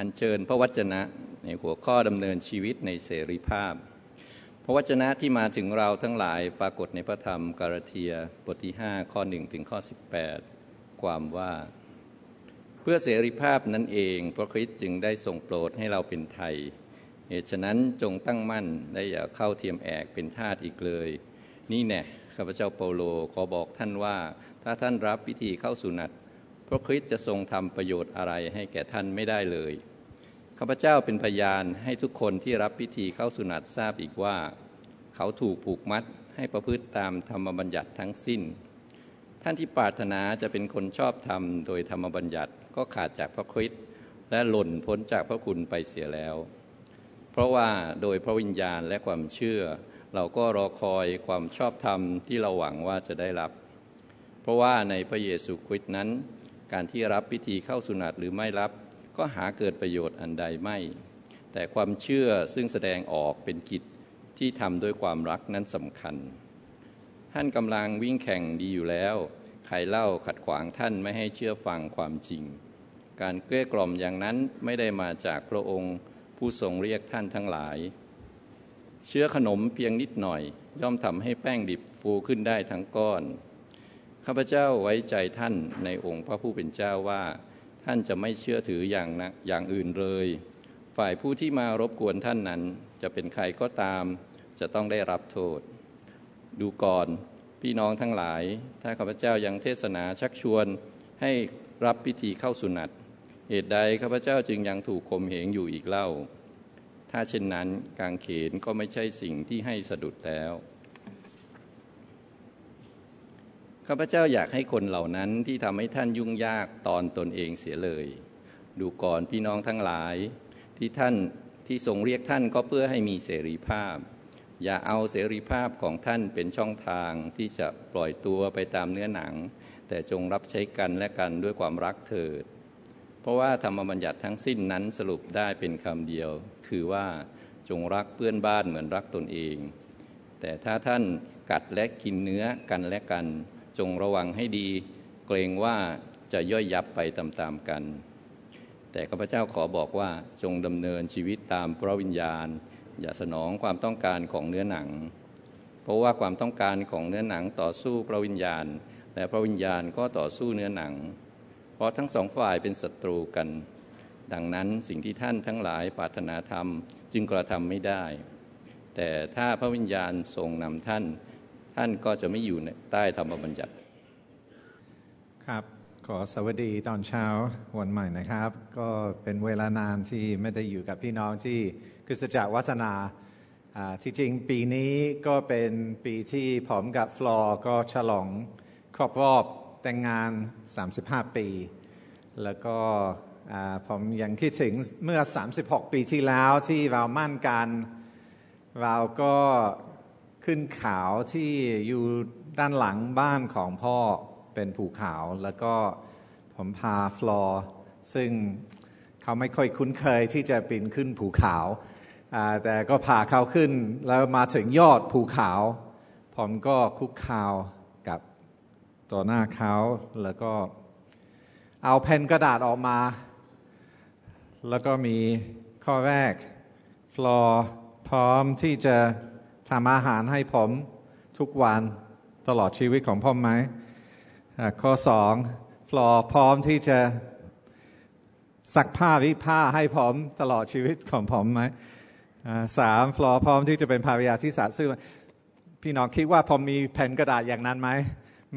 อัญเชิญพระวจนะในหัวข้อดำเนินชีวิตในเสรีภาพ พระวจนะที่มาถึงเราทั้งหลายปรากฏในพระธรรมกาลเทียบทที่ 5 ข้อ 1 ถึงข้อ 18 ความว่า เพื่อเสรีภาพนั้นเอง พระคริสต์จึงได้ทรงโปรดให้เราเป็นไทยเหตุฉะนั้นจงตั้งมั่นได้อย่าเข้าเทียมแอกเป็นทาสอีกเลย นี่แน่ข้าพเจ้าเปาโลขอบอกท่านว่า ถ้าท่านรับพิธีเข้าสุนัตพระคริสต์จะทรงทำประโยชน์อะไรให้แก่ท่านไม่ได้เลย ข้าพเจ้าเป็นพยานให้ทุกคนที่รับพิธีเข้าสุนัตทราบอีกว่า เขาถูกผูกมัดให้ประพฤติตามธรรมบัญญัติทั้งสิ้น ท่านที่ปรารถนาจะเป็นคนชอบธรรมโดยธรรมบัญญัติก็ขาดจากพระคริสต์และหล่นพ้นจากพระคุณไปเสียแล้ว เพราะว่าโดยพระวิญญาณและความเชื่อ เราก็รอคอยความชอบธรรมที่เราหวังว่าจะได้รับ เพราะว่าในพระเยซูคริสต์นั้น การที่รับพิธีเข้าสุนัตหรือไม่รับ ก็หาเกิดประโยชน์อันใดไม่ แต่ความเชื่อซึ่งแสดงออกเป็นกิจที่ทำด้วยความรักนั้นสำคัญ ท่านกำลังวิ่งแข่งดีอยู่แล้ว ใครเล่าขัดขวางท่านไม่ให้เชื่อฟังความจริง การเกลี้ยกล่อมอย่างนั้นไม่ได้มาจากพระองค์ผู้ทรงเรียกท่านทั้งหลาย เชื้อขนมเพียงนิดหน่อย ย่อมทำให้แป้งดิบฟูขึ้นได้ทั้งก้อน ข้าพเจ้าไว้ใจท่านในองค์พระผู้เป็นเจ้าว่า ท่านจะไม่เชื่อถืออย่างนะอย่างอื่นเลย ฝ่ายผู้ที่มารบกวนท่านนั้น จะเป็นใครก็ตาม จะต้องได้รับโทษ ดูก่อนพี่น้องทั้งหลาย ถ้าข้าพเจ้ายังเทศนาชักชวนให้รับพิธีเข้าสุนัตเหตุใดข้าพเจ้าจึงยังถูกข่มเหงอยู่อีกเล่า ถ้าเช่นนั้นกางเขนก็ไม่ใช่สิ่งที่ให้สะดุดแล้ว ข้าพเจ้าอยากให้คนเหล่านั้นที่ทำให้ท่านยุ่งยากตอนตนเองเสียเลย ดูก่อนพี่น้องทั้งหลาย ที่ท่านที่ทรงเรียกท่านก็เพื่อให้มีเสรีภาพ อย่าเอาเสรีภาพของท่านเป็นช่องทางที่จะปล่อยตัวไปตามเนื้อหนัง แต่จงรับใช้กันและกันด้วยความรักเถิด เพราะว่าธรรมบัญญัติทั้งสิ้นนั้นสรุปได้เป็นคำเดียว คือว่าจงรักเพื่อนบ้านเหมือนรักตนเอง แต่ถ้าท่านกัดและกินเนื้อกันและกัน จงระวังให้ดี เกรงว่าจะย่อยยับไปตามๆกัน แต่ข้าพเจ้าขอบอกว่าจงดำเนินชีวิตตามพระวิญญาณ อย่าสนองความต้องการของเนื้อหนัง เพราะว่าความต้องการของเนื้อหนังต่อสู้พระวิญญาณ และพระวิญญาณก็ต่อสู้เนื้อหนัง เพราะทั้งสองฝ่ายเป็นศัตรูกัน ดังนั้นสิ่งที่ท่านทั้งหลายปรารถนาทำจึงกระทำไม่ได้ แต่ถ้าพระวิญญาณทรงนำท่าน ท่านก็จะไม่อยู่ใต้ธรรมบัญญัติ ครับ ขอสวัสดีตอนเช้าวันใหม่นะครับ ก็เป็นเวลานานที่ไม่ได้อยู่กับพี่น้องที่คือสจักวัฒนาที่จริงปีนี้ก็เป็นปีที่ผมกับฟลอร์ก็ฉลองครบรอบแต่งงาน 35 ปี แล้วก็ผมยังคิดถึงเมื่อ 36 ปีที่แล้วที่เราหมั้นกัน เราก็ ขึ้นเขาที่อยู่ด้านหลังบ้านของพ่อเป็นภูเขาแล้วก็ผมพาฟลอร์ซึ่งเขาไม่ค่อยคุ้นเคยที่จะปีนขึ้นภูเขาแต่ก็พาเขาขึ้นแล้วมาถึงยอดภูเขาผมก็คุกคาวกับต่อหน้าเขาแล้วก็เอาแผ่นกระดาษออกมา แล้วก็มีข้อแรกฟลอร์พร้อมที่จะ ทำอาหารให้ผมทุกวันตลอดชีวิตของผมไหมข้อสองฟลอพร้อมที่จะซักผ้าวิผ้าให้ผมตลอดชีวิตของผมไหมสามฟลอพร้อมที่จะเป็นภรรยาที่สะซื่อพี่น้องคิดว่าผมมีแผ่นกระดาษอย่างนั้นไหม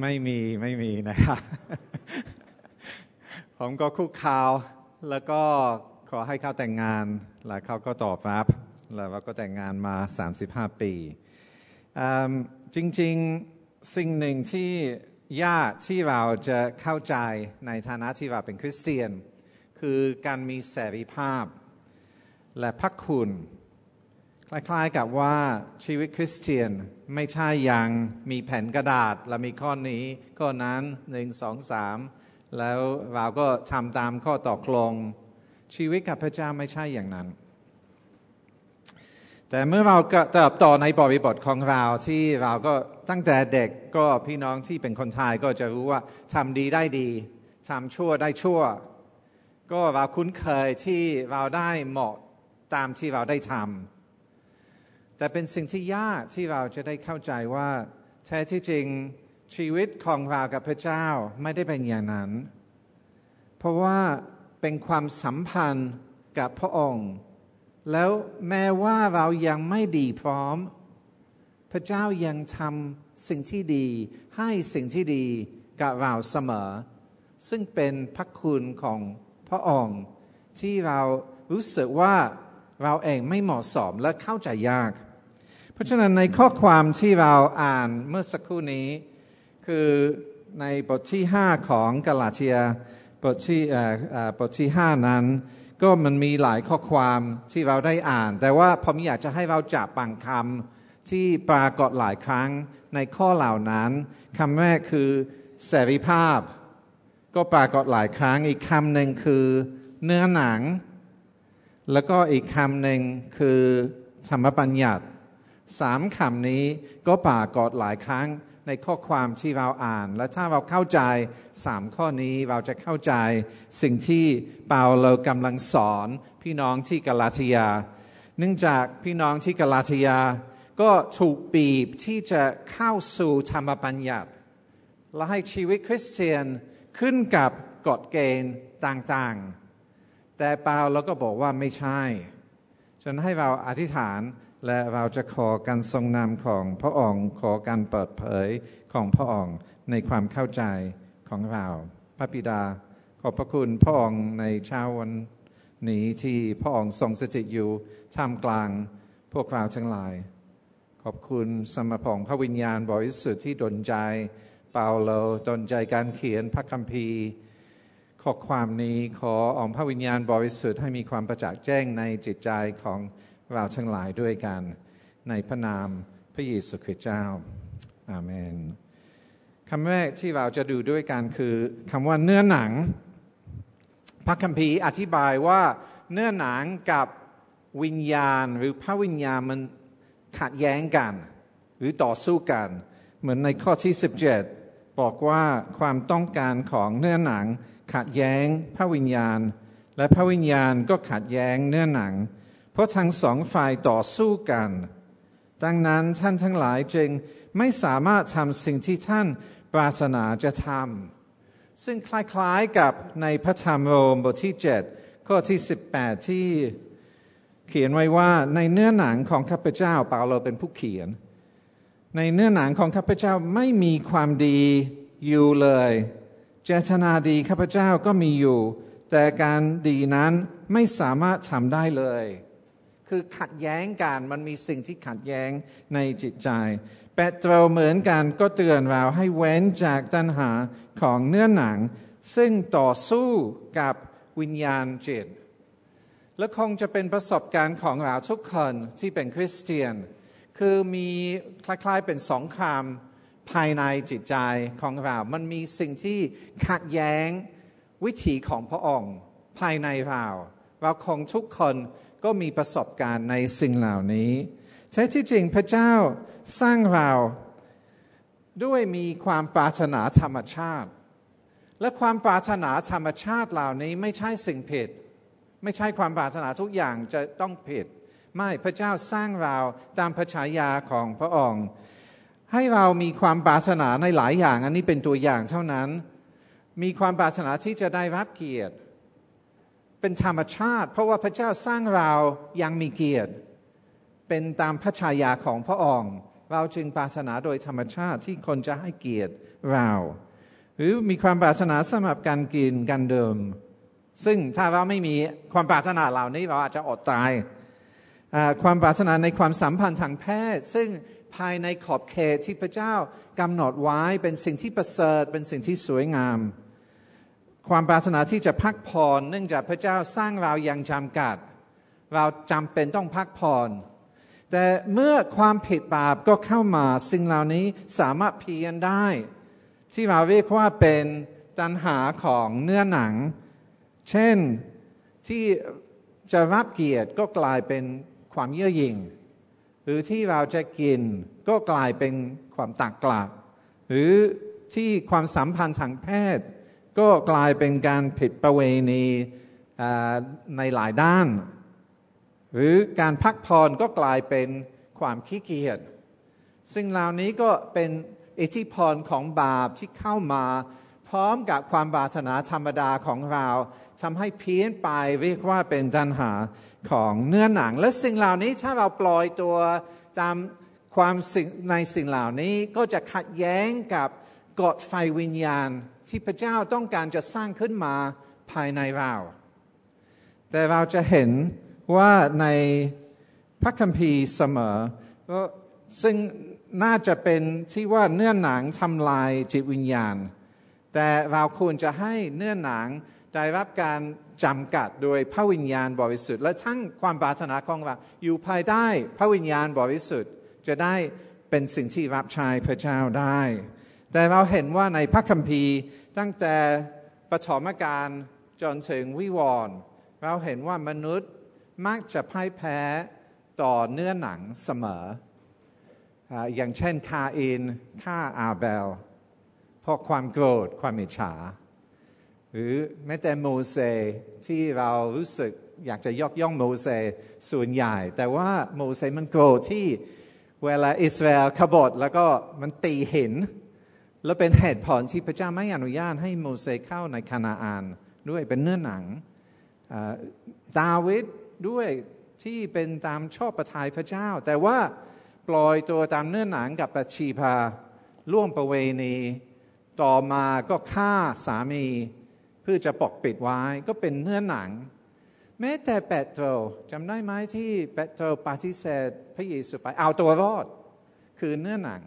ไม่มีไม่มีนะครับผมก็คุกข่าวแล้วก็ขอให้เขาแต่งงาน แล้วเขาก็ตอบรับ แล้วเราก็แต่งงานมา 35 ปี จริงๆสิ่งหนึ่งที่ยากที่เราจะเข้าใจในฐานะที่เราเป็นคริสเตียน คือการมีเสรีภาพ และพักคุณ คล้ายๆกับว่าชีวิตคริสเตียนไม่ใช่อย่างมีแผ่นกระดาษ และมีข้อนี้ข้อนั้นหนึ่งสองสามแล้วเราก็ทำตามข้อตกลงชีวิตกับพระเจ้าไม่ใช่อย่างนั้น แต่เมื่อเราเติบโตในบริบทของเราที่เราก็ตั้งแต่เด็กก็พี่น้องที่เป็นคนไทยก็จะรู้ว่าทำดีได้ดีทำชั่วได้ชั่ว ก็เราคุ้นเคยที่เราได้เหมาะตามที่เราได้ทำแต่เป็นสิ่งที่ยากที่เราจะได้เข้าใจว่าแท้ที่จริงชีวิตของเรากับพระเจ้าไม่ได้เป็นอย่างนั้น เพราะว่าเป็นความสัมพันธ์กับพระองค์ แล้วแม้ว่าเรายังไม่ดีพร้อม พระเจ้ายังทำสิ่งที่ดี ให้สิ่งที่ดีกับเราเสมอ ซึ่งเป็นพระคุณของพระองค์ที่เรารู้สึกว่าเราเองไม่เหมาะสมและเข้าใจยาก เพราะฉะนั้นในข้อความที่เราอ่านเมื่อสักครู่นี้ คือในบทที่ 5 ของกาลาเทียบทที่บทที่ 5 นั้น ก็มันมีหลายข้อความที่เราได้อ่าน แต่ว่าผมอยากจะให้เราจับบางคำที่ปรากฏหลายครั้งในข้อเหล่านั้นคำแรกคือเสรีภาพ ก็ปรากฏหลายครั้งอีกคำหนึ่งคือเนื้อหนัง แล้วก็อีกคำหนึ่งคือธรรมบัญญัติสามคำนี้ก็ปรากฏหลายครั้ง ในข้อความที่เราอ่าน และถ้าเราเข้าใจสามข้อนี้เราจะเข้าใจสิ่งที่เปาโลกำลังสอนพี่น้องที่กาลาติยา เนื่องจากพี่น้องที่กาลาติยา ก็ถูกบีบที่จะเข้าสู่ธรรมบัญญัติและให้ชีวิตคริสเตียนขึ้นกับกฎเกณฑ์ต่างๆ แต่เปาเราก็บอกว่าไม่ใช่ ฉันให้เราอธิษฐาน และเราจะขอการทรงนำของพระองค์ขอการเปิดเผยของพระองค์ในความเข้าใจของเรา พระบิดา ขอบพระคุณพระองค์ในเช้าวันนี้ที่พระองค์ทรงสถิตอยู่ท่ามกลางพวกเราทั้งหลาย ขอบคุณสมภองพระวิญญาณบริสุทธิ์ที่ดลใจเปาโลดลใจการเขียนพระคัมภีร์ข้อความนี้ขอองค์พระวิญญาณบริสุทธิ์ให้มีความประจักษ์แจ้งในจิตใจของ เราทั้งหลายด้วยกันในพระนามพระเยซูคริสต์เจ้า อาเมนคำแรกที่เราจะดูด้วยกันคือคำว่าเนื้อหนัง พระคัมภีร์อธิบายว่าเนื้อหนังกับวิญญาณหรือพระวิญญาณมันขัดแย้งกัน หรือต่อสู้กัน เหมือนในข้อที่ 17 บอกว่าความต้องการของเนื้อหนังขัดแย้งพระวิญญาณ และพระวิญญาณก็ขัดแย้งเนื้อหนัง ราะทั้งสองฝ่ายต่อสู้กัน ดังนั้นท่านทั้งหลายจึงไม่สามารถทำสิ่งที่ท่านปรารถนาจะทำซึ่งคล้ายๆกับในพระธรรมโรมบทที่ 7 ข้อที่ 18 ที่เขียนไว้ว่าในเนื้อหนังของข้าพเจ้าเปาโลเป็นผู้เขียน ในเนื้อหนังของข้าพเจ้าไม่มีความดีอยู่เลย เจตนาดีข้าพเจ้าก็มีอยู่ แต่การดีนั้นไม่สามารถทำได้เลย คือขัดแย้งกันมันมีสิ่งที่ขัดแย้งในจิตใจเปโตรเหมือนกันก็เตือนเราให้เว้นจากตัณหาของเนื้อหนัง ซึ่งต่อสู้กับวิญญาณจิต และคงจะเป็นประสบการณ์ของเราทุกคนที่เป็นคริสเตียน คือมีคล้ายๆเป็นสงครามภายในจิตใจของเรา มันมีสิ่งที่ขัดแย้งวิถีของพระองค์ภายในเรา เราคงทุกคน ก็มีประสบการณ์ในสิ่งเหล่านี้ใช้ที่จริงพระเจ้าสร้างเราด้วยมีความปรารถนาธรรมชาติ และความปรารถนาธรรมชาติเหล่านี้ไม่ใช่สิ่งผิด ไม่ใช่ความปรารถนาทุกอย่างจะต้องผิด ไม่พระเจ้าสร้างเราตามพระฉายาของพระองค์ ให้เรามีความปรารถนาในหลายอย่าง อันนี้เป็นตัวอย่างเท่านั้น มีความปรารถนาที่จะได้รับเกียรติ เป็นธรรมชาติ เพราะว่าพระเจ้าสร้างเรายังมีเกียรติ เป็นตามพระชายาของพระองค์เราจึงปรารถนาโดยธรรมชาติที่คนจะให้เกียรติเรา หรือมีความปรารถนาสำหรับการกินการเดิม ซึ่งถ้าเราไม่มีความปรารถนาเหล่านี้เราอาจจะอดตายความปรารถนาในความสัมพันธ์ทางแพทย์ ซึ่งภายในขอบเขตที่พระเจ้ากำหนดไว้เป็นสิ่งที่ประเสริฐเป็นสิ่งที่สวยงาม ความปรารถนาที่จะพักผ่อนเนื่องจากพระเจ้าสร้างเราอย่างจำกัด เราจำเป็นต้องพักผ่อนแต่เมื่อความผิดบาปก็เข้ามาสิ่งเหล่านี้สามารถเพียนได้ ที่เราเรียกว่าเป็นตัณหาของเนื้อหนัง เช่นที่จะรับเกียรติก็กลายเป็นความเย่อหยิ่ง หรือที่เราจะกินก็กลายเป็นความตักกลักหรือที่ความสัมพันธ์ทางเพศ ก็กลายเป็นการผิดประเวณีในหลายด้าน หรือการพักผ่อนก็กลายเป็นความขี้เกียจซึ่งเหล่านี้ก็เป็นอิทธิพลของบาปที่เข้ามาพร้อมกับความบาสนาธรรมดาของเราทำให้เพี้ยนไปเรียกว่าเป็นจันหาของเนื้อหนัง และสิ่งเหล่านี้ถ้าเราปล่อยตัวตามความสิ่งในสิ่งเหล่านี้ก็จะขัดแย้งกับกฎไฟวิญญาณ ที่พระเจ้าต้องการจะสร้างขึ้นมาภายในเรา แต่เราจะเห็นว่าในพระคัมภีร์เสมอซึ่งน่าจะเป็นที่ว่าเนื้อหนังทำลายจิตวิญญาณ แต่เราควรจะให้เนื้อหนังได้รับการจำกัดโดยพระวิญญาณบริสุทธิ์และทั้งความปรารถนาของเราอยู่ภายใต้พระวิญญาณบริสุทธิ์ จะได้เป็นสิ่งที่รับใช้พระเจ้าได้ แต่เราเห็นว่าในพระคัมภีร์ตั้งแต่ปฐมกาลจนถึงวิวรณ์เราเห็นว่ามนุษย์มักจะพ่ายแพ้ต่อเนื้อหนังเสมอ อย่างเช่นคาอินฆ่าอาเบลเพราะความโกรธความอิจฉา หรือแม้แต่โมเสที่เรารู้สึกอยากจะยกย่องโมเสส่วนใหญ่ แต่ว่าโมเสมันโกรธที่เวลาอิสราเอลขบฏแล้วก็มันตีหิน แล้วเป็นเหตุผลที่พระเจ้าไม่อนุญาตให้โมเสสเข้าในคานาอานด้วยเป็นเนื้อหนังดาวิดด้วยที่เป็นตามชอบประทายพระเจ้า แต่ว่าปล่อยตัวตามเนื้อหนังกับปชีพาล่วงประเวณี ต่อมาก็ฆ่าสามี เพื่อจะปกปิดไว้ก็เป็นเนื้อหนัง แม้แต่เปโตรจำได้ไหมที่เปโตรปฏิเสธพระเยซูไปเอาตัวรอด คือเนื้อหนัง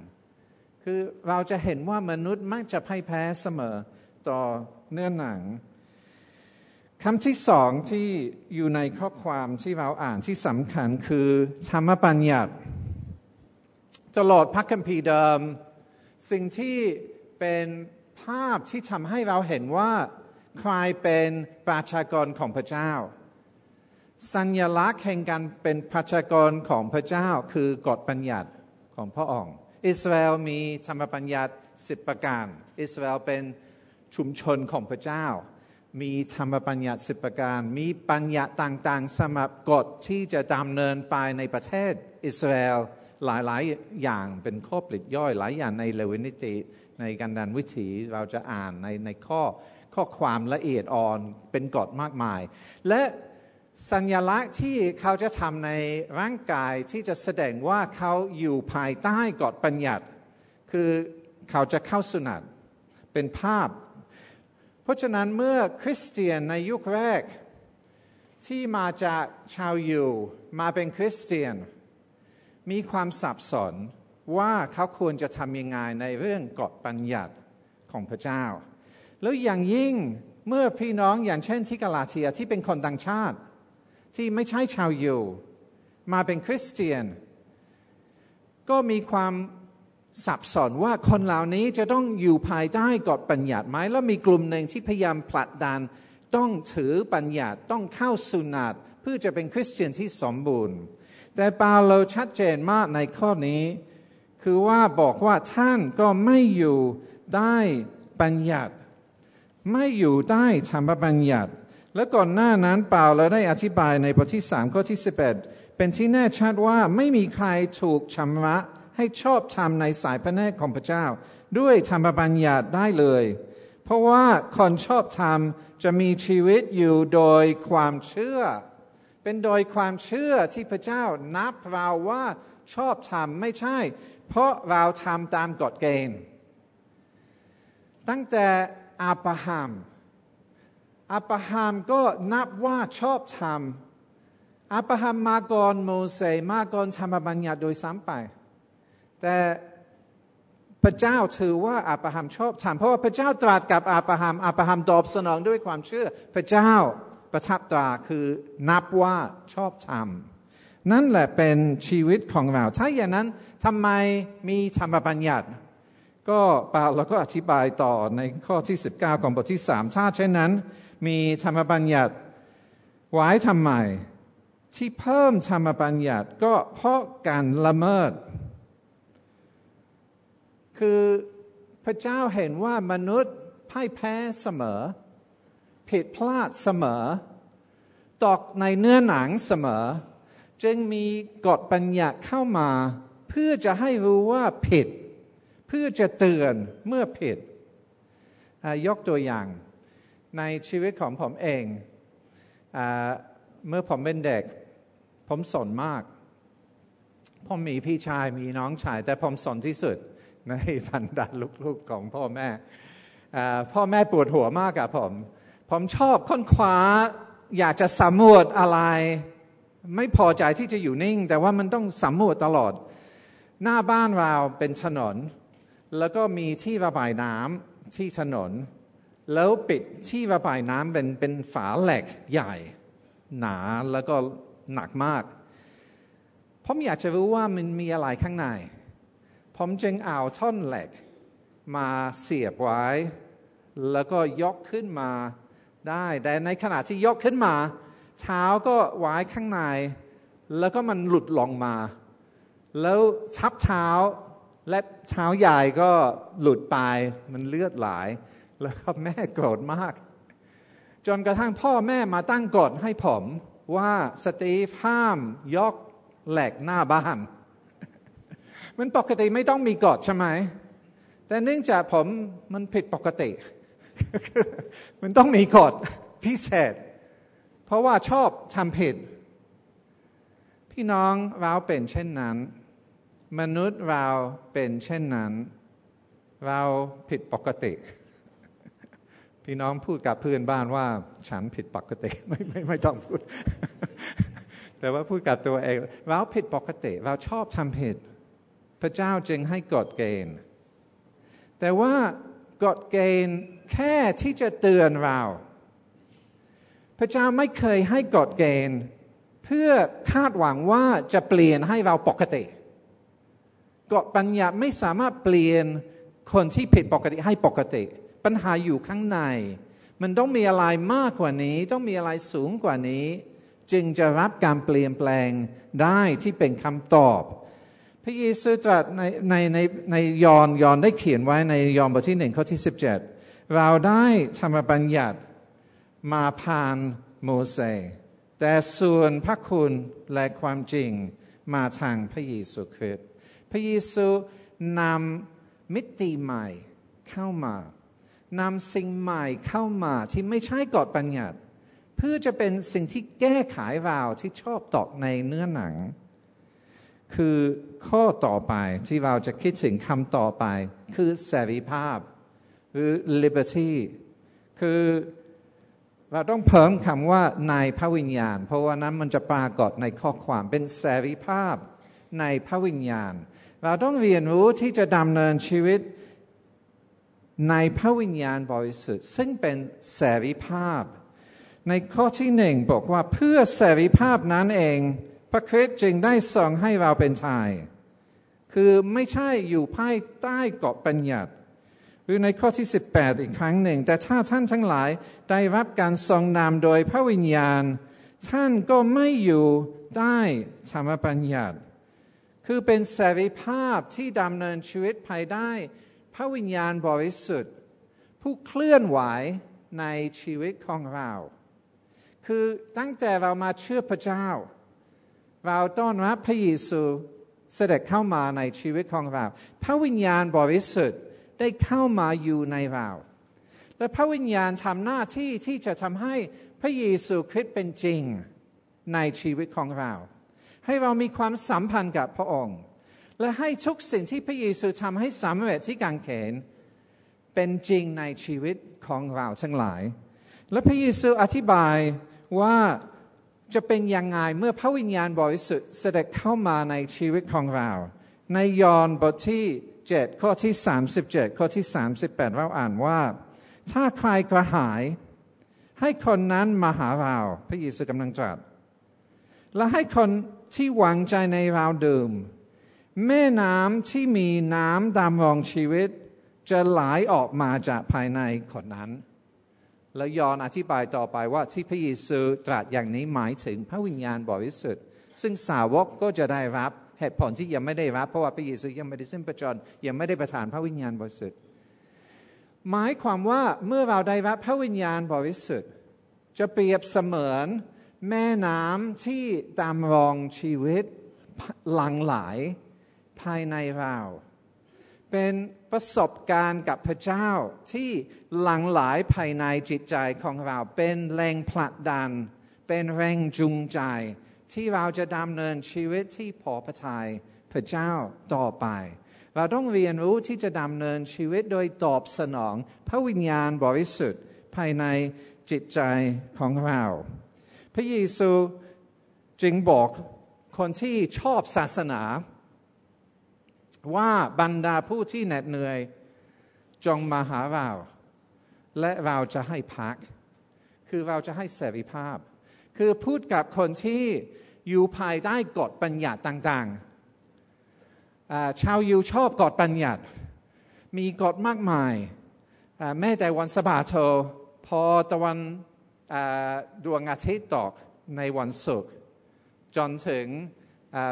คือเราจะเห็นว่ามนุษย์มักจะพ่ายแพ้เสมอต่อเนื้อหนังคำที่สองที่อยู่ในข้อความที่เราอ่านที่สำคัญคือธรรมปัญญาตลอดพระคัมภีร์เดิม สิ่งที่เป็นภาพที่ทำให้เราเห็นว่าใครเป็นประชากรของพระเจ้า สัญลักษณ์แห่งการเป็นประชากรของพระเจ้าคือกฎบัญญัติของพระองค์ อิสราเอลมีธรรมบัญญัติสิบประการ อิสราเอลเป็นชุมชนของพระเจ้า มีธรรมบัญญัติสิบประการ มีปัญญาต่างๆสำหรับกฎที่จะดำเนินไปในประเทศอิสราเอลหลายๆ อย่างเป็นข้อปลิดย่อยหลายอย่างในเลวินิติในการดันวิถีเราจะอ่านในในข้อข้อความละเอียดอ่อนเป็นกฎมากมาย และ สัญลักษณ์ที่เขาจะทำในร่างกายที่จะแสดงว่าเขาอยู่ภายใต้กฎบัญญัติ คือเขาจะเข้าสุนัตเป็นภาพ เพราะฉะนั้นเมื่อคริสเตียนในยุคแรกที่มาจากชาวยูมาเป็นคริสเตียน มีความสับสนว่าเขาควรจะทำยังไงในเรื่องกฎบัญญัติของพระเจ้า แล้วอย่างยิ่งเมื่อพี่น้องอย่างเช่นที่กาลาเทียที่เป็นคนต่างชาติ ที่ไม่ใช่ชาวยูมาเป็นคริสเตียน ก็มีความสับสนว่าคนเหล่านี้จะต้องอยู่ภายใต้กฎบัญญัติไหมแล้วมีกลุ่มหนึ่งที่พยายามผลักดันต้องถือบัญญัติต้องเข้าสุนัตเพื่อจะเป็นคริสเตียนที่สมบูรณ์ แต่ปาโลชัดเจนมากในข้อนี้ คือว่าบอกว่าท่านก็ไม่อยู่ได้บัญญัติ ไม่อยู่ใต้ธรรมบัญญัติ และก่อนหน้านั้นเปล่าเราได้อธิบายในบทที่สามข้อที่สิบเอ็ดเป็นที่แน่ชัดว่าไม่มีใครถูกชำระให้ชอบธรรมในสายพระเนตรของพระเจ้า ด้วยธรรมบัญญัติได้เลย เพราะว่าคนชอบธรรมจะมีชีวิตอยู่โดยความเชื่อ เป็นโดยความเชื่อที่พระเจ้านับเราว่าชอบธรรมไม่ใช่ เพราะเราทำตามกฎเกณฑ์ ตั้งแต่อับราฮัม อับราฮัมก็นับว่าชอบธรรมอับราฮัมมาก่อนโมเสสมาก่อนธรรมบัญญัติโดยซ้ำไป แต่พระเจ้าถือว่าอับราฮัมชอบธรรมเพราะว่าพระเจ้าตรัสกับอับราฮัมอับราฮัมตอบสนองด้วยความเชื่อ พระเจ้าประทับตราคือนับว่าชอบธรรมนั่นแหละเป็นชีวิตของเรา ถ้าอย่างนั้นทำไมมีธรรมบัญญัติก็ปาเราก็อธิบายต่อในข้อที่ 19 ของบทที่สามถ้าเช่นนั้น มีธรรมบัญญัติไว้ทำไมที่เพิ่มธรรมบัญญัติก็เพราะการละเมิด คือพระเจ้าเห็นว่ามนุษย์พ่ายแพ้เสมอ ผิดพลาดเสมอ ตกในเนื้อหนังเสมอ จึงมีกฎบัญญัติเข้ามา เพื่อจะให้รู้ว่าผิด เพื่อจะเตือนเมื่อผิด ยกตัวอย่าง ในชีวิตของผมเองอเมื่อผมเป็นเด็ก ผมสนมาก ผมมีพี่ชายมีน้องชาย แต่ผมสนที่สุดในพันดาลูกๆของพ่อแม่ พ่อแม่ปวดหัวมากกับผม ผมชอบค้นคว้าอยากจะสำรวจอะไร ไม่พอใจที่จะอยู่นิ่ง แต่ว่ามันต้องสำรวจตลอด หน้าบ้านเราเป็นถนน แล้วก็มีที่ระบายน้ำที่ถนน แล้วปิดที่ระบายน้ำเป็นเป็นฝาเหล็กใหญ่ หนาแล้วก็หนักมาก ผมอยากจะรู้ว่ามันมีอะไรข้างใน ผมจึงเอาท่อนเหล็กมาเสียบไว้ แล้วก็ยกขึ้นมาได้ แต่ในขณะที่ยกขึ้นมา เท้าก็ไว้ข้างใน แล้วก็มันหลุดลงมา แล้วทับเท้าและเท้าใหญ่ก็หลุดไปมันเลือดไหล แล้วก็แม่โกรธมาก จนกระทั่งพ่อแม่มาตั้งกฎให้ผมว่าสตีฟห้ามยกแหลกหน้าบ้าน มันปกติไม่ต้องมีกฎใช่ไหม แต่เนื่องจากผมมันผิดปกติ มันต้องมีกฎพิเศษ เพราะว่าชอบทำผิด พี่น้องเราเป็นเช่นนั้น มนุษย์เราเป็นเช่นนั้น เราผิดปกติ พี่น้องพูดกับเพื่อนบ้านว่าฉันผิดปกติไม่ไม่ไม่ต้องพูด แต่ว่าพูดกับตัวเองเราผิดปกติ เราชอบทำผิด พระเจ้าจึงให้กฎเกณฑ์ แต่ว่ากฎเกณฑ์แค่ที่จะเตือนเรา พระเจ้าไม่เคยให้กฎเกณฑ์ เพื่อคาดหวังว่าจะเปลี่ยนให้เราปกติกฎปัญญาไม่สามารถเปลี่ยนคนที่ผิดปกติให้ปกติ ปัญหาอยู่ข้างใน มันต้องมีอะไรมากกว่านี้ ต้องมีอะไรสูงกว่านี้ จึงจะรับการเปลี่ยนแปลงได้ที่เป็นคำตอบ พระเยซูตรัสในในในในยอนยอนได้เขียนไว้ในยอนบทที่หนึ่งข้อที่สิบเจ็ดเราได้ธรรมบัญญัติมาผ่านโมเสสแต่ส่วนพระคุณและความจริงมาทางพระเยซูคริสต์พระเยซูนำมิติใหม่เข้ามา นำสิ่งใหม่เข้ามาที่ไม่ใช่กฎบัญญัติ เพื่อจะเป็นสิ่งที่แก้ไขเราที่ชอบตอกในเนื้อหนัง คือข้อต่อไปที่เราจะคิดถึงคำต่อไป คือเสรีภาพ หรือ liberty คือเราต้องเพิ่มคำว่าในพระวิญญาณ เพราะว่านั้นมันจะปรากฏในข้อความเป็นเสรีภาพในพระวิญญาณ เราต้องเรียนรู้ที่จะดำเนินชีวิต ในพระวิญญาณบริสุทธิ์ซึ่งเป็นเสรีภาพ ในข้อที่หนึ่งบอกว่าเพื่อเสรีภาพนั้นเอง พระคริสต์จึงได้ทรงให้เราเป็นชาย คือไม่ใช่อยู่ภายใต้กฎบัญญัติ หรือในข้อที่ 18 อีกครั้งหนึ่ง แต่ถ้าท่านทั้งหลายได้รับการทรงนำโดยพระวิญญาณ ท่านก็ไม่อยู่ใต้ธรรมบัญญัติ คือเป็นเสรีภาพที่ดำเนินชีวิตภายใต้ พระวิญญาณบริสุทธิ์ ผู้เคลื่อนไหวในชีวิตของเรา คือตั้งแต่เรามาเชื่อพระเจ้า เราต้อนรับพระเยซูเสด็จเข้ามาในชีวิตของเรา พระวิญญาณบริสุทธิ์ได้เข้ามาอยู่ในเรา และพระวิญญาณทำหน้าที่ที่จะทำให้พระเยซูคริสต์เป็นจริงในชีวิตของเรา ให้เรามีความสัมพันธ์กับพระองค์ และให้ทุกสิ่งที่พระเยซูทำให้สำเร็จที่กางเขน เป็นจริงในชีวิตของเราทั้งหลาย และพระเยซูอธิบายว่าจะเป็นยังไงเมื่อพระวิญญาณบริสุทธิ์เสด็จเข้ามาในชีวิตของเรา ในยอห์นบทที่ 7 ข้อที่ 37 ข้อที่ 38 เราอ่านว่า ถ้าใครกระหาย ให้คนนั้นมาหาเรา พระเยซูกำลังตรัสและให้คนที่หวังใจในเราดื่ม แม่น้ำที่มีน้ำดำรองชีวิต จะไหลออกมาจากภายในคนนั้น แล้วยอนอธิบายต่อไปว่าที่พระเยซูตรัสอย่างนี้หมายถึงพระวิญญาณบริสุทธิ์ซึ่งสาวกก็จะได้รับเหตุผลที่ยังไม่ได้รับ เพราะว่าพระเยซูยังไม่ได้สิ้นประชนยังไม่ได้ประทานพระวิญญาณบริสุทธิ์หมายความว่าเมื่อเราได้รับพระวิญญาณบริสุทธิ์จะเปรียบเสมือนแม่น้ำที่ดำรองชีวิตหลังไหล ภายในเรา เป็นประสบการณ์กับพระเจ้าที่หลังไหลภายในจิตใจของเรา เป็นแรงผลักดัน เป็นแรงจูงใจ ที่เราจะดำเนินชีวิตที่พอพระทัยพระเจ้าต่อไป เราต้องเรียนรู้ที่จะดำเนินชีวิตโดยตอบสนอง พระวิญญาณบริสุทธิ์ภายในจิตใจของเรา พระเยซูจึงบอกคนที่ชอบศาสนา ว่าบรรดาผู้ที่เหน็ดเหนื่อย จงมาหาเรา และเราจะให้พัก คือเราจะให้เสรีภาพ คือพูดกับคนที่อยู่ภายใต้กฎบัญญัติต่างๆ ชาวยูชอบกฎบัญญัติ มีกฎมากมายแม้แต่วันสบาโตพอตะวันดวงอาทิตย์ตกในวันศุกร์จนถึง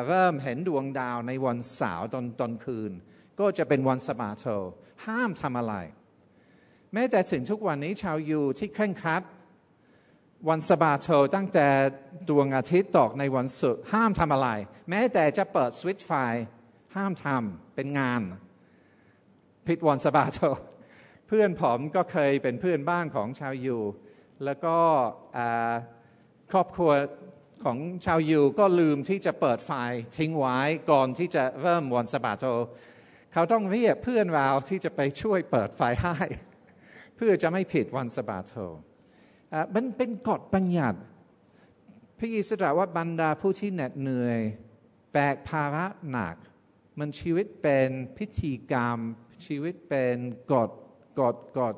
เริ่มเห็นดวงดาวในวันเสาร์ตอนตอนคืน ก็จะเป็นวันสบาโตห้ามทำอะไร แม้แต่ถึงทุกวันนี้ชาวยูที่เคร่งครัด วันสบาโตตั้งแต่ดวงอาทิตย์ตกในวันศุกร์ห้ามทำอะไร แม้แต่จะเปิดสวิตช์ไฟห้ามทำเป็นงานผิดวันสบาโตเพื่อนผมก็เคยเป็นเพื่อนบ้านของชาวยูแล้วก็ครอบครัว ของชาวยูก็ลืมที่จะเปิดไฟทิ้งไว้ก่อนที่จะเริ่มวันสบาโต เขาต้องเรียกเพื่อนเราที่จะไปช่วยเปิดไฟให้ เพื่อจะไม่ผิดวันสบาโตมันเป็นกฎบัญญัติพระเยซูตรัสว่าบรรดาผู้ที่เหน็ดเหนื่อยแบกภาระหนัก มันชีวิตเป็นพิธีกรรม ชีวิตเป็นกฎกฎกฎ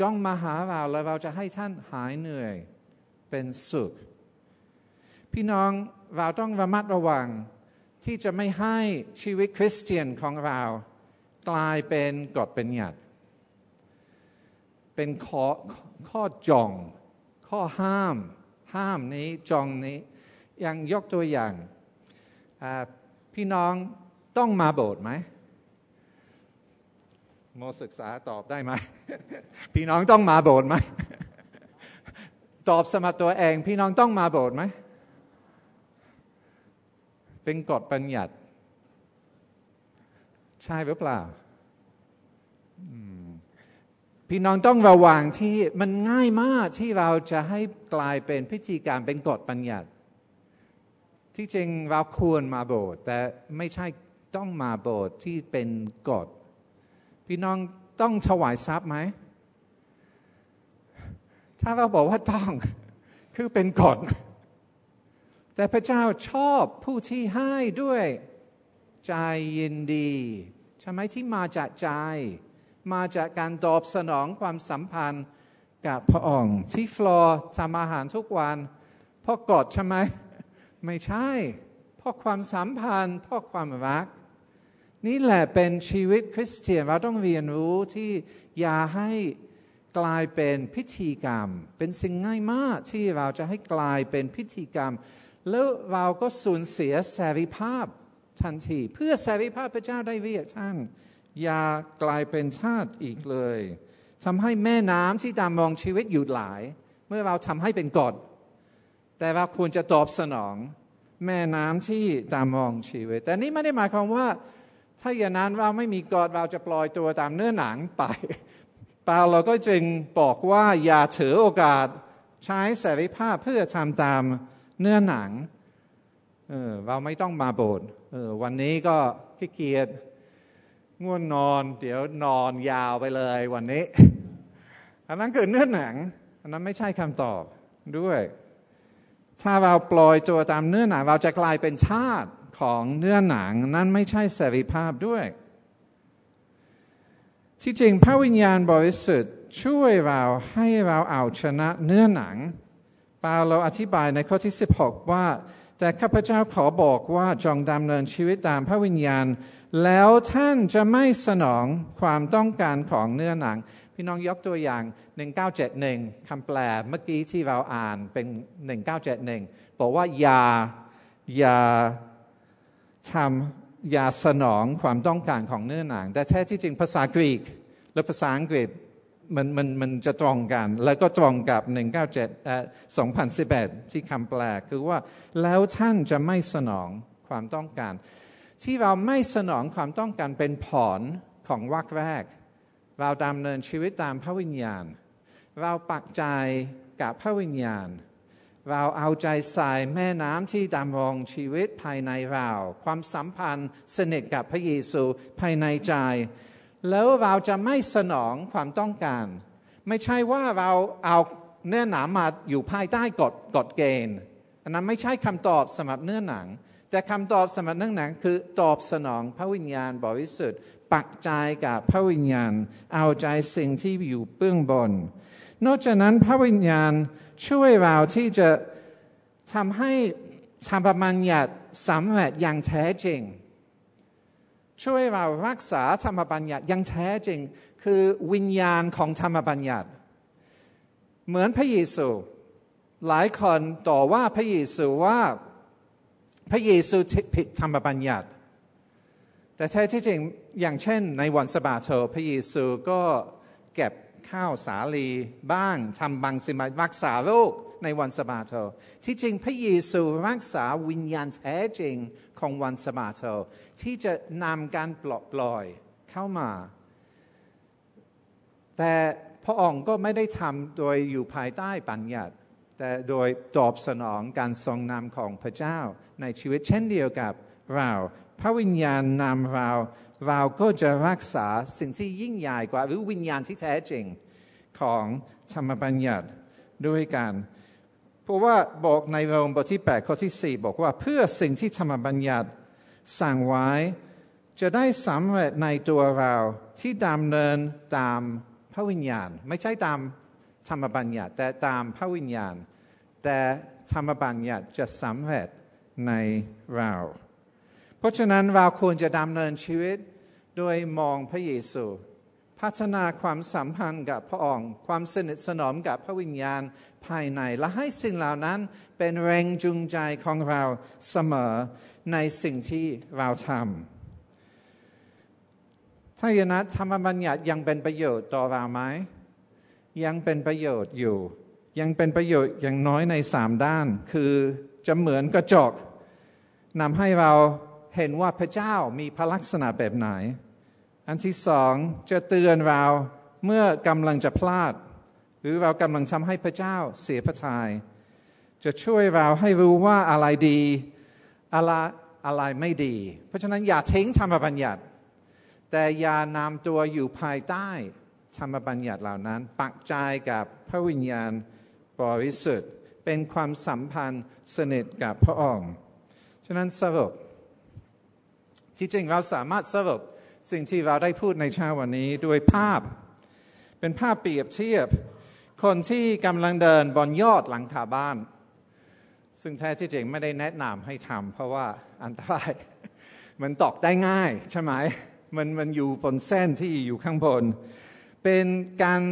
จ้องมาหาเราแล้วเราจะให้ท่านหายเหนื่อยเป็นสุข พี่น้องเราต้องระมัดระวัง ที่จะไม่ให้ชีวิตคริสเตียนของเรา กลายเป็นกฎเป็นหยัดเป็นข้อข้อจอง ข้อห้าม ห้ามนี้จองนี้อยังยกตัวอย่าง พี่น้องต้องมาโบสถ์ไหมโมศึกษาตอบได้ไหม พี่น้องต้องมาโบสถ์ไหม ตอบสมัครตัวเอง พี่น้องต้องมาโบสถ์ไหม เป็นกฎบัญญัติ ใช่หรือเปล่าพี่น้องต้องระวังที่มันง่ายมากที่เราจะให้กลายเป็นพิธีการเป็นกฎบัญญัติ ที่จริงเราควรมาโบสถ์แต่ไม่ใช่ต้องมาโบสถ์ที่เป็นกฎพี่น้องต้องถวายทรัพย์ไหม ถ้าเราบอกว่าต้อง คือเป็นกฎ แต่พระเจ้าชอบผู้ที่ให้ด้วย ใจยินดี ใช่ไหมที่มาจากใจ มาจากการตอบสนองความสัมพันธ์กับพระองค์ที่ฟลอร์ทำอาหารทุกวันเพราะกฎใช่ไหมไม่ใช่ เพราะความสัมพันธ์ เพราะความรัก นี่แหละเป็นชีวิตคริสเตียนเราต้องเรียนรู้ที่อย่าให้กลายเป็นพิธีกรรม เป็นสิ่งง่ายมากที่เราจะให้กลายเป็นพิธีกรรม แล้วเราก็สูญเสียเสรีภาพทันที เพื่อเสรีภาพพระเจ้าได้เรียกท่าน อย่ากลายเป็นชาติอีกเลยทำให้แม่น้ำที่ตามองชีวิตหยุดไหลเมื่อเราทำให้เป็นกฎแต่เราควรจะตอบสนอง แม่น้ำที่ตามองชีวิต แต่นี้ไม่ได้หมายความว่า ถ้าอย่างนั้นเราไม่มีกฎเราจะปล่อยตัวตามเนื้อหนังไปเปาเราก็จึงบอกว่าอย่าถือโอกาสใช้เสรีภาพเพื่อทำตาม เนื้อหนังเออเราไม่ต้องมาโบสถ์เออวันนี้ก็ขี้เกียจง่วงนอน เดี๋ยวนอนยาวไปเลยวันนี้ อันนั้นคือเนื้อหนัง อันนั้นไม่ใช่คำตอบด้วย ถ้าเราปล่อยตัวตามเนื้อหนัง เราจะกลายเป็นชาติของเนื้อหนังนั้นไม่ใช่เสรีภาพด้วย ที่จริงพระวิญญาณบริสุทธิ์ช่วยเราให้เราเอาชนะเนื้อหนัง ปาเราอธิบายในข้อที่ 16 ว่า แต่ข้าพเจ้าขอบอกว่าจงดำเนินชีวิตตามพระวิญญาณ แล้วท่านจะไม่สนองความต้องการของเนื้อหนัง พี่น้องยกตัวอย่าง 1971คำแปลเมื่อกี้ที่เราอ่านเป็น 1971 บอกว่าอย่าอย่าทำอย่าสนองความต้องการของเนื้อหนัง แต่แท้ที่จริงภาษากรีกและภาษาอังกฤษ มันมันมันจะตรงกัน แล้วก็ตรงกับ 197 2011 ที่คำแปลคือว่าแล้วท่านจะไม่สนองความต้องการ ที่เราไม่สนองความต้องการเป็นผลของวักแรก เราดำเนินชีวิตตามพระวิญญาณ เราปักใจกับพระวิญญาณ เราเอาใจใส่แม่น้ำที่ดำรงชีวิตภายในเรา ความสัมพันธ์สนิทกับพระเยซูภายในใจ แล้วเราจะไม่สนองความต้องการ ไม่ใช่ว่าเราเอาเนื้อหนามาอยู่ภายใต้กฎกฎเกณฑ์อันนั้นไม่ใช่คำตอบสำหรับเนื้อหนัง แต่คำตอบสำหรับเนื้อหนังคือตอบสนองพระวิญญาณบริสุทธิ์ปักใจกับพระวิญญาณ เอาใจสิ่งที่อยู่เบื้องบน นอกจากนั้นพระวิญญาณช่วยเราที่จะทำให้ธรรมบัญญัติสำเร็จอย่างแท้จริง ช่วยเรารักษาธรรมบัญญัติยังแท้จริง คือวิญญาณของธรรมบัญญัติ เหมือนพระเยซู หลายคนต่อว่าพระเยซูว่าพระเยซูผิดธรรมบัญญัติ แต่แท้ที่จริงอย่างเช่นในวันสบาโตพระเยซูก็เก็บข้าวสาลีบ้างทำบางสิ่งรักษาโรค ในวันสบาโตที่จริงพระเยซูรักษาวิญญาณแท้จริงของวันสบาโตที่จะนำการปลอบปล่อยเข้ามา แต่พระองค์ก็ไม่ได้ทำโดยอยู่ภายใต้ปัญญาแต่โดยตอบสนองการทรงนำของพระเจ้าในชีวิตเช่นเดียวกับเรา พระวิญญาณนำเรา เราก็จะรักษาสิ่งที่ยิ่งใหญ่กว่า หรือวิญญาณที่แท้จริงของธรรมบัญญัติด้วยกัน เพราะว่าบอกในโรมบทที่ 8 ข้อที่ 4 บอกว่าเพื่อสิ่งที่ธรรมบัญญัติสั่งไว้ จะได้สำเร็จในตัวเราที่ดำเนินตามพระวิญญาณ ไม่ใช่ตามธรรมบัญญัติ แต่ตามพระวิญญาณ แต่ธรรมบัญญัติจะสำเร็จในเรา เพราะฉะนั้นเราควรจะดำเนินชีวิตโดยมองพระเยซู พัฒนาความสัมพันธ์กับพระองค์ ความสนิทสนมกับพระวิญญาณ ภายใน และให้สิ่งเหล่านั้นเป็นแรงจูงใจของเราเสมอในสิ่งที่เราทำถ้าอย่างนั้นธรรมบัญญัติยังเป็นประโยชน์ต่อเราไหมยังเป็นประโยชน์อยู่ ยังเป็นประโยชน์อย่างน้อยในสามด้าน คือจะเหมือนกระจกนำให้เราเห็นว่าพระเจ้ามีพระลักษณะแบบไหน อันที่สองจะเตือนเราเมื่อกำลังจะพลาด หรือเรากำลังทำให้พระเจ้าเสียพระทยัยจะช่วยเราให้รู้ว่าอะไรดีอะไรอะไรไม่ดี เพราะฉะนั้นอย่าทิ้งธรรมบัญญัติ แต่อย่านำตัวอยู่ภายใต้ธรรมบัญญัติเหล่านั้น ปักใจกับพระวิญญาณบริสุทธิ์เป็นความสัมพันธ์สนิทกับพระองค์ฉะนั้นสรุปที่จริงเราสามารถสรุปสิ่งที่เราได้พูดในเช้าวันนี้ด้วยภาพ เป็นภาพเปรียบเทียบ คนที่กำลังเดินบนยอดหลังคาบ้าน ซึ่งแท้ที่จริงไม่ได้แนะนำให้ทำเพราะว่าอันตราย มันตกได้ง่าย ใช่ไหมมันมันอยู่บนเส้นที่อยู่ข้างบน เป็นการ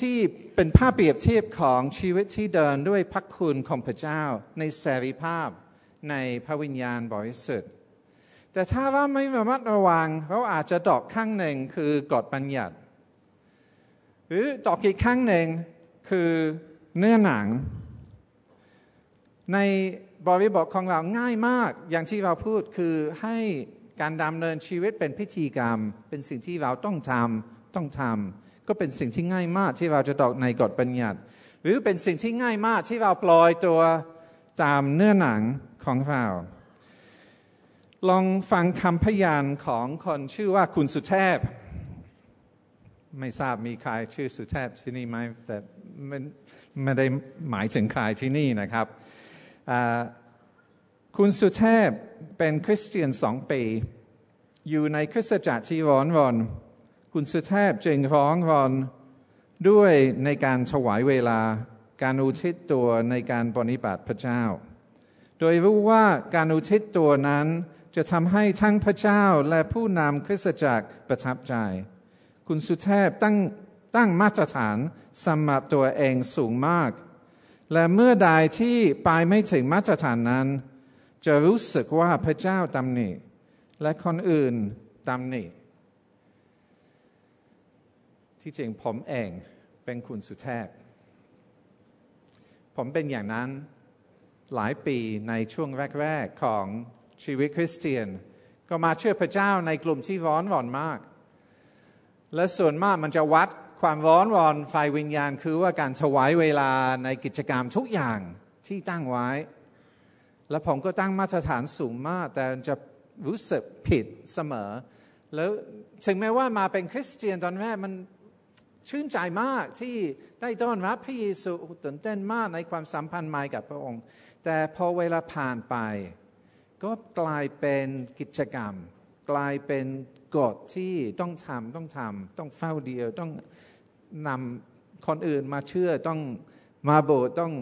ที่เป็นภาพเปรียบเทียบของชีวิตที่เดินด้วยพระคุณของพระเจ้า ในเสรีภาพในพระวิญญาณบริสุทธิ์แต่ถ้าว่าไม่ระมัดระวังเราอาจจะดอกข้างหนึ่งคือกฎบัญญัติ หรือดอกอีกข้างหนึ่ง คือเนื้อหนัง ในบริบทของเราง่ายมากอย่างที่เราพูดคือให้การดำเนินชีวิตเป็นพิธีกรรม เป็นสิ่งที่เราต้องทำต้องทำก็เป็นสิ่งที่ง่ายมากที่เราจะดอกในกฎบัญญัติ หรือเป็นสิ่งที่ง่ายมากที่เราปล่อยตัวตามเนื้อหนังของเราลองฟังคำพยานของคนชื่อว่าคุณสุเทพ ไม่ทราบมีใครชื่อสุเทพที่นี่ไหมแต่ไม่ไม่ได้หมายถึงใครที่นี่นะครับคุณสุเทพเป็นคริสเตียนสองปี อยู่ในคริสตจักรที่ร้อนรอนคุณสุเทพจึงร้องรอนด้วยในการถวายเวลาการอุทิศตัวในการปฏิบัติพระเจ้า โดยรู้ว่าการอุทิศตัวนั้นจะทำให้ทั้งพระเจ้าและผู้นำคริสตจักรประทับใจ คุณสุเทพตั้งตั้งมาตรฐานสำหรับตัวเองสูงมาก และเมื่อใดที่ไปไม่ถึงมาตรฐานนั้น จะรู้สึกว่าพระเจ้าตำหนิ และคนอื่นตำหนิ ที่จริงผมเองเป็นคุณสุเทพ ผมเป็นอย่างนั้นหลายปีในช่วงแรก ๆ ของชีวิตคริสเตียน ก็มาเชื่อพระเจ้าในกลุ่มที่ร้อนรอนมาก และส่วนมากมันจะวัดความร้อนรอนไฟวิญญาณ คือว่าการถวายเวลาในกิจกรรมทุกอย่างที่ตั้งไว้ และผมก็ตั้งมาตรฐานสูงมาก แต่จะรู้สึกผิดเสมอ แล้วถึงแม้ว่ามาเป็นคริสเตียนตอนแรกมันชื่นใจมากที่ได้ต้อนรับพระเยซูตื่นเต้นมากในความสัมพันธ์ใหม่กับพระองค์ แต่พอเวลาผ่านไป ก็กลายเป็นกิจกรรม กลายเป็น กฎที่ต้องทำต้องทำต้องเฝ้าเดียวต้องนำคนอื่นมาเชื่อต้องมาโบสต้อง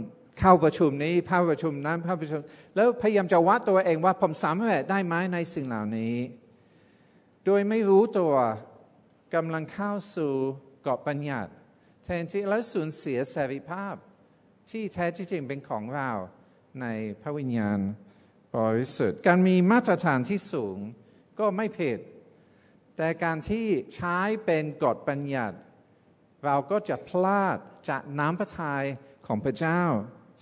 เข้าประชุมนี้เข้าประชุมนั้นเข้าประชุม แล้วพยายามจะวัดตัวเองว่าผมสามารถได้ไหมในสิ่งเหล่านี้ โดยไม่รู้ตัวกำลังเข้าสู่กอบบัญญัติแทนที่แล้วสูญเสียเสรีภาพที่แท้จริงเป็นของเราในพระวิญญาณบริสุทธิ์การมีมาตรฐานที่สูงก็ไม่ผิด แต่การที่ใช้เป็นกฎบัญญัติ เราก็จะพลาดจากน้ำพระทัยของพระเจ้า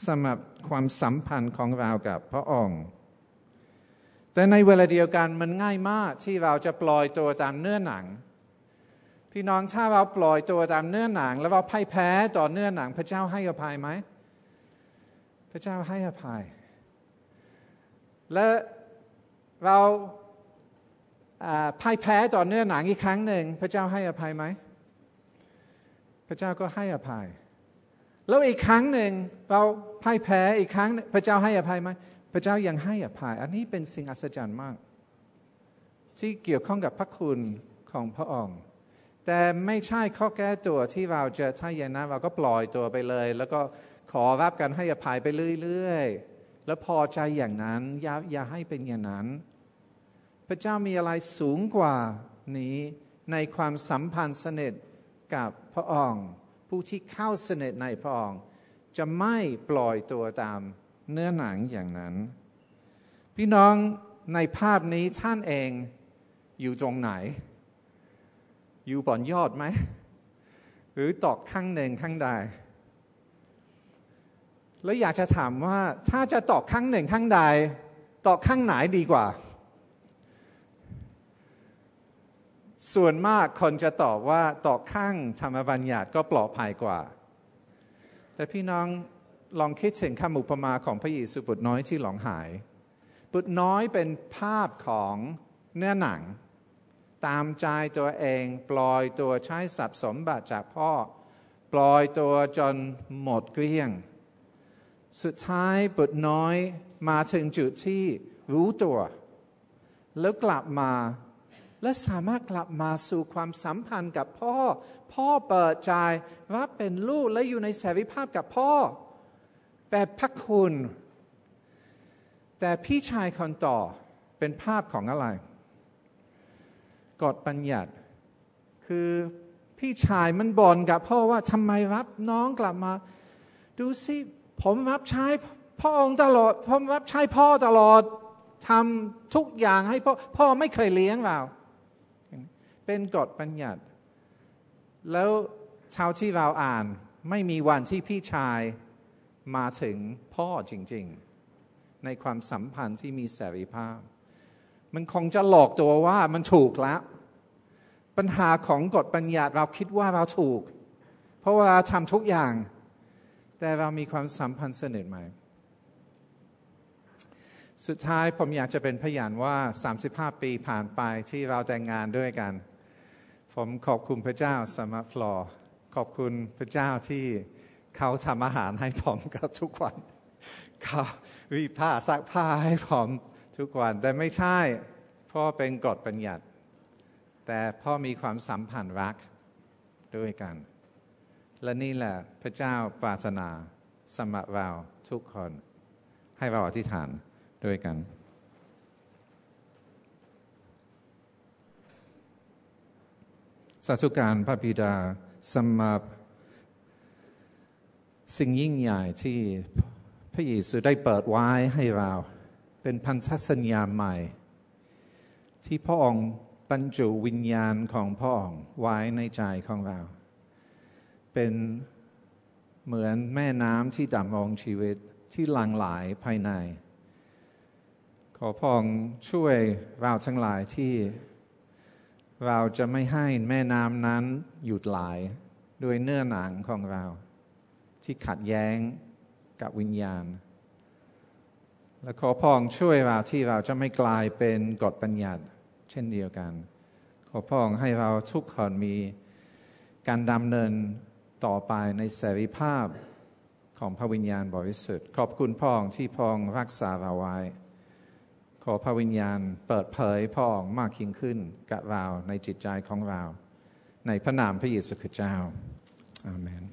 สำหรับความสัมพันธ์ของเรากับพระองค์แต่ในเวลาเดียวกันมันง่ายมากที่เราจะปล่อยตัวตามเนื้อหนัง พี่น้องถ้าเราปล่อยตัวตามเนื้อหนัง แล้วเราพ่ายแพ้ต่อเนื้อหนัง พระเจ้าให้อภัยไหม พระเจ้าให้อภัย และเรา พ่ายแพ้ต่อเนื้อหนังอีกครั้งหนึ่ง พระเจ้าให้อภัยไหม พระเจ้าก็ให้อภัย แล้วอีกครั้งหนึ่งเราพ่ายแพ้อีกครั้ง พระเจ้าให้อภัยไหม พระเจ้ายังให้อภัย อันนี้เป็นสิ่งอัศจรรย์มาก ที่เกี่ยวข้องกับพระคุณของพระองค์ แต่ไม่ใช่ข้อแก้ตัวที่เราจะถ้าอย่างนั้นเราก็ปล่อยตัวไปเลย แล้วก็ขอรับการให้อภัยไปเรื่อยๆแล้วพอใจอย่างนั้นอย่าอย่าให้เป็นอย่างนั้น พระเจ้ามีอะไรสูงกว่านี้ในความสัมพันธ์สนิทกับพระองค์ผู้ที่เข้าสนิทในพระองค์จะไม่ปล่อยตัวตามเนื้อหนังอย่างนั้น พี่น้องในภาพนี้ท่านเองอยู่ตรงไหน อยู่บนยอดไหม หรือตอกข้างหนึ่งข้างใด แล้วอยากจะถามว่าถ้าจะตอกข้างหนึ่งข้างใด ตอกข้างไหนดีกว่า ส่วนมากคนจะตอบว่าตอกข้างธรรมบัญญัติก็ปลอดภัยกว่า แต่พี่น้องลองคิดถึงคำอุปมาของพระเยซูบุตรน้อยที่หลงหาย บุตรน้อยเป็นภาพของเนื้อหนัง ตามใจตัวเองปล่อยตัวใช้ทรัพสมบัติจากพ่อ ปล่อยตัวจนหมดเกลี้ยง สุดท้ายบุตรน้อยมาถึงจุดที่รู้ตัว แล้วกลับมา และสามารถกลับมาสู่ความสัมพันธ์กับพ่อ พ่อเปิดใจรับเป็นลูกและอยู่ในเสรีภาพกับพ่อ แบบพระคุณ แต่พี่ชายคนต่อเป็นภาพของอะไร กฎบัญญัติคือพี่ชายมันบ่นกับพ่อว่าทำไมรับน้องกลับมา ดูสิผมรับใช้พ่อองค์ตลอดผมรับใช้พ่อตลอดทำทุกอย่างให้พ่อ พ่อไม่เคยเลี้ยงเรา เป็นกฎบัญญัติ แล้วเท่าที่เราอ่านไม่มีวันที่พี่ชายมาถึงพ่อจริงๆ ในความสัมพันธ์ที่มีเสรีภาพ มันคงจะหลอกตัวว่ามันถูกแล้ว ปัญหาของกฎบัญญัติเราคิดว่าเราถูก เพราะว่าเราทำทุกอย่าง แต่เรามีความสัมพันธ์สนิทไหม สุดท้ายผมอยากจะเป็นพยานว่า 35 ปีผ่านไปที่เราแต่งงานด้วยกัน ผมขอบคุณพระเจ้าสมาฟลอขอบคุณพระเจ้าที่เขาทำอาหารให้ผมกับทุกวันเขาวิผ้าซักผ้าให้ผมทุกวันแต่ไม่ใช่พ่อเป็นกฎบัญญัติ แต่พ่อมีความสัมพันธ์รักด้วยกัน และนี่แหละพระเจ้าปรารถนาสมหรับเราทุกคน ให้เราอธิษฐานด้วยกัน สาธุการพระบิดาสำหรับสิ่งยิ่งใหญ่ที่พระเยซูได้เปิดไว้ให้เรา เป็นพันธสัญญาใหม่ ที่พระองค์บรรจุวิญญาณของพระองค์ไว้ในใจของเรา เป็นเหมือนแม่น้ำที่ดำรงชีวิตที่หลั่งไหลาภายใน ขอพองช่วยเราทั้งหลายที่ เราจะไม่ให้แม่น้ำนั้นหยุดไหลด้วยเนื้อหนังของเรา ที่ขัดแย้งกับวิญญาณ และขอพองช่วยเราที่เราจะไม่กลายเป็นกฎบัญญัติ เช่นเดียวกัน ขอพองให้เราทุกคนมีการดำเนินต่อไปในเสรีภาพของพระวิญญาณบริสุทธิ์ ขอบคุณพองที่พองรักษาเราไว้ อพระวิญญาณ เปิดเผยพองมากยิ่งขึ้นกับเราในจิตใจของเรา ในพระนามพระเยซูคริสต์เจ้าอาเมน